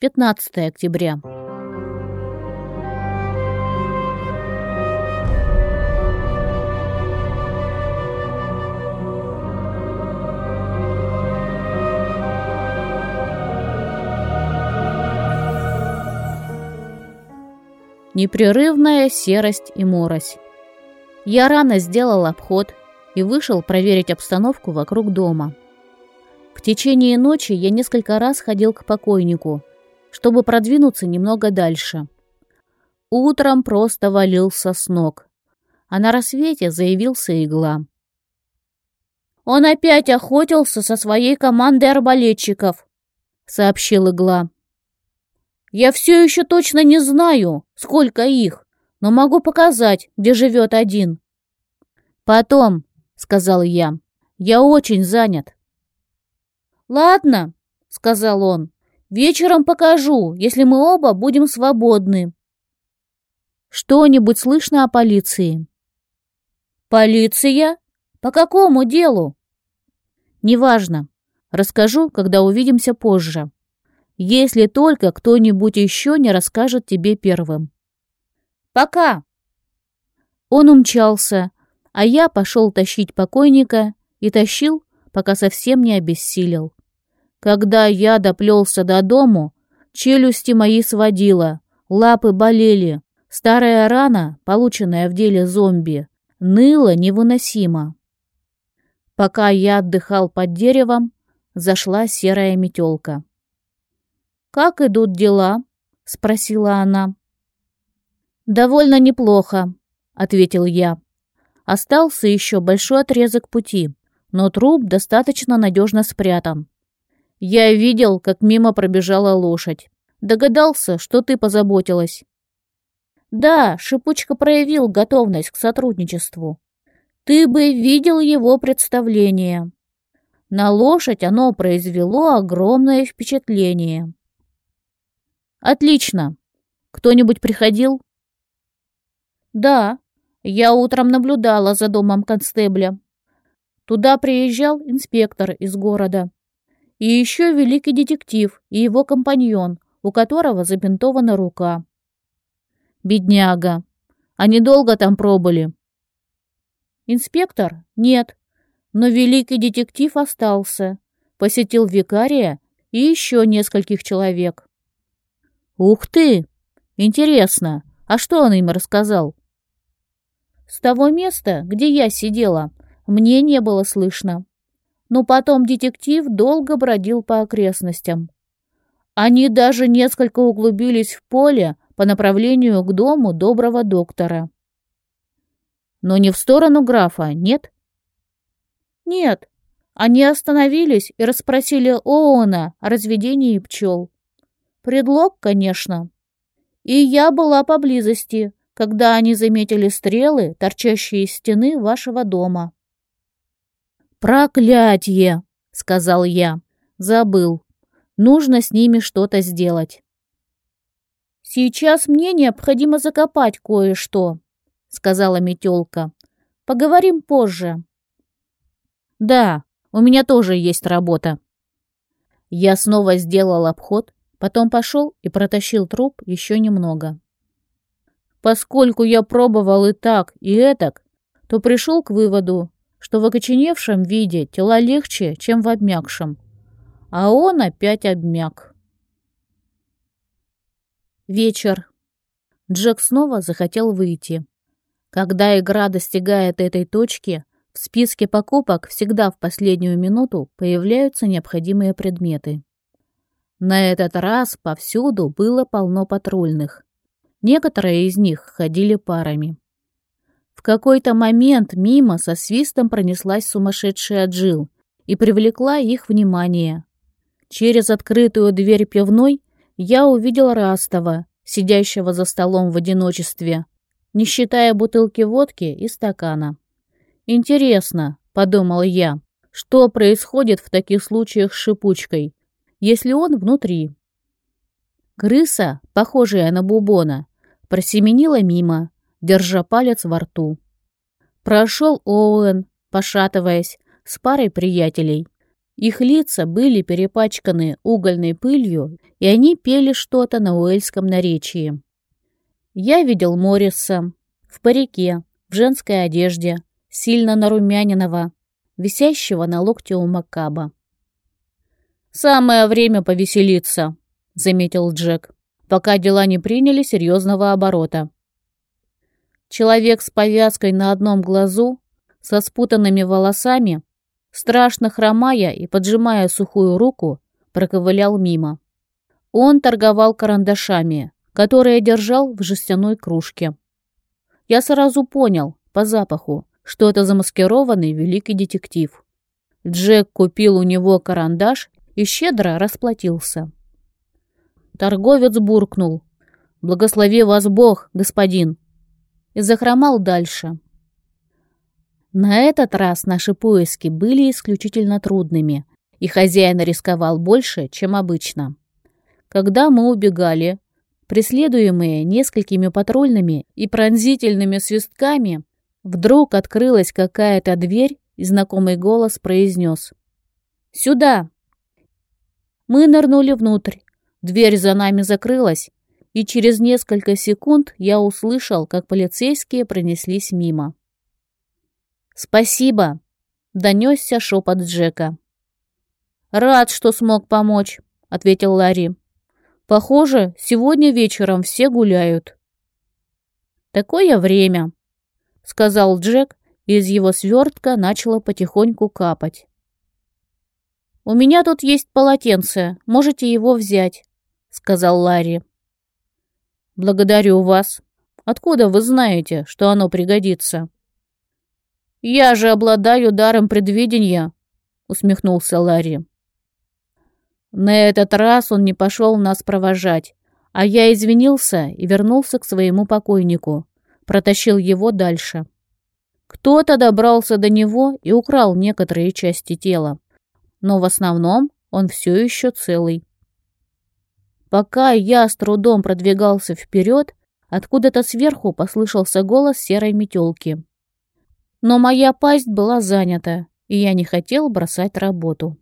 15 октября. Непрерывная серость и морось. Я рано сделал обход и вышел проверить обстановку вокруг дома. В течение ночи я несколько раз ходил к покойнику, чтобы продвинуться немного дальше. Утром просто валился с ног, а на рассвете заявился игла. «Он опять охотился со своей командой арбалетчиков», — сообщил игла. Я все еще точно не знаю, сколько их, но могу показать, где живет один. Потом, сказал я, я очень занят. Ладно, сказал он, вечером покажу, если мы оба будем свободны. Что-нибудь слышно о полиции? Полиция? По какому делу? Неважно. Расскажу, когда увидимся позже если только кто-нибудь еще не расскажет тебе первым. Пока. Он умчался, а я пошел тащить покойника и тащил, пока совсем не обессилел. Когда я доплелся до дому, челюсти мои сводило, лапы болели, старая рана, полученная в деле зомби, ныла невыносимо. Пока я отдыхал под деревом, зашла серая метелка. «Как идут дела?» — спросила она. «Довольно неплохо», — ответил я. Остался еще большой отрезок пути, но труп достаточно надежно спрятан. Я видел, как мимо пробежала лошадь. Догадался, что ты позаботилась. Да, Шипучка проявил готовность к сотрудничеству. Ты бы видел его представление. На лошадь оно произвело огромное впечатление. Отлично. Кто-нибудь приходил? Да, я утром наблюдала за домом констебля. Туда приезжал инспектор из города. И еще великий детектив и его компаньон, у которого забинтована рука. Бедняга. Они долго там пробыли? Инспектор? Нет. Но великий детектив остался. Посетил викария и еще нескольких человек. «Ух ты! Интересно, а что он им рассказал?» «С того места, где я сидела, мне не было слышно. Но потом детектив долго бродил по окрестностям. Они даже несколько углубились в поле по направлению к дому доброго доктора. Но не в сторону графа, нет? Нет. Они остановились и расспросили Оуэна о разведении пчел. Предлог, конечно. И я была поблизости, когда они заметили стрелы, торчащие из стены вашего дома. «Проклятье!» — сказал я. «Забыл. Нужно с ними что-то сделать». «Сейчас мне необходимо закопать кое-что», — сказала метелка. «Поговорим позже». «Да, у меня тоже есть работа». Я снова сделал обход Потом пошел и протащил труп еще немного. Поскольку я пробовал и так, и этак, то пришел к выводу, что в окоченевшем виде тела легче, чем в обмякшем. А он опять обмяк. Вечер. Джек снова захотел выйти. Когда игра достигает этой точки, в списке покупок всегда в последнюю минуту появляются необходимые предметы. На этот раз повсюду было полно патрульных. Некоторые из них ходили парами. В какой-то момент мимо со свистом пронеслась сумасшедшая Джил и привлекла их внимание. Через открытую дверь пивной я увидел Растова, сидящего за столом в одиночестве, не считая бутылки водки и стакана. «Интересно», — подумал я, — «что происходит в таких случаях с шипучкой? если он внутри. Крыса, похожая на бубона, просеменила мимо, держа палец во рту. Прошел Оуэн, пошатываясь, с парой приятелей, Их лица были перепачканы угольной пылью, и они пели что-то на уэльском наречии. Я видел Морриса в парике, в женской одежде, сильно нарумяненного, висящего на локте у Макаба. «Самое время повеселиться», — заметил Джек, пока дела не приняли серьезного оборота. Человек с повязкой на одном глазу, со спутанными волосами, страшно хромая и поджимая сухую руку, проковылял мимо. Он торговал карандашами, которые держал в жестяной кружке. Я сразу понял, по запаху, что это замаскированный великий детектив. Джек купил у него карандаш и щедро расплатился. Торговец буркнул. «Благослови вас Бог, господин!» И захромал дальше. На этот раз наши поиски были исключительно трудными, и хозяин рисковал больше, чем обычно. Когда мы убегали, преследуемые несколькими патрульными и пронзительными свистками, вдруг открылась какая-то дверь, и знакомый голос произнес «Сюда!». Мы нырнули внутрь, дверь за нами закрылась, и через несколько секунд я услышал, как полицейские пронеслись мимо. «Спасибо!» — донесся шепот Джека. «Рад, что смог помочь», — ответил Ларри. «Похоже, сегодня вечером все гуляют». «Такое время», — сказал Джек, и из его свертка начало потихоньку капать. «У меня тут есть полотенце, можете его взять», — сказал Ларри. «Благодарю вас. Откуда вы знаете, что оно пригодится?» «Я же обладаю даром предвидения», — усмехнулся Ларри. На этот раз он не пошел нас провожать, а я извинился и вернулся к своему покойнику, протащил его дальше. Кто-то добрался до него и украл некоторые части тела но в основном он все еще целый. Пока я с трудом продвигался вперед, откуда-то сверху послышался голос серой метелки. Но моя пасть была занята, и я не хотел бросать работу.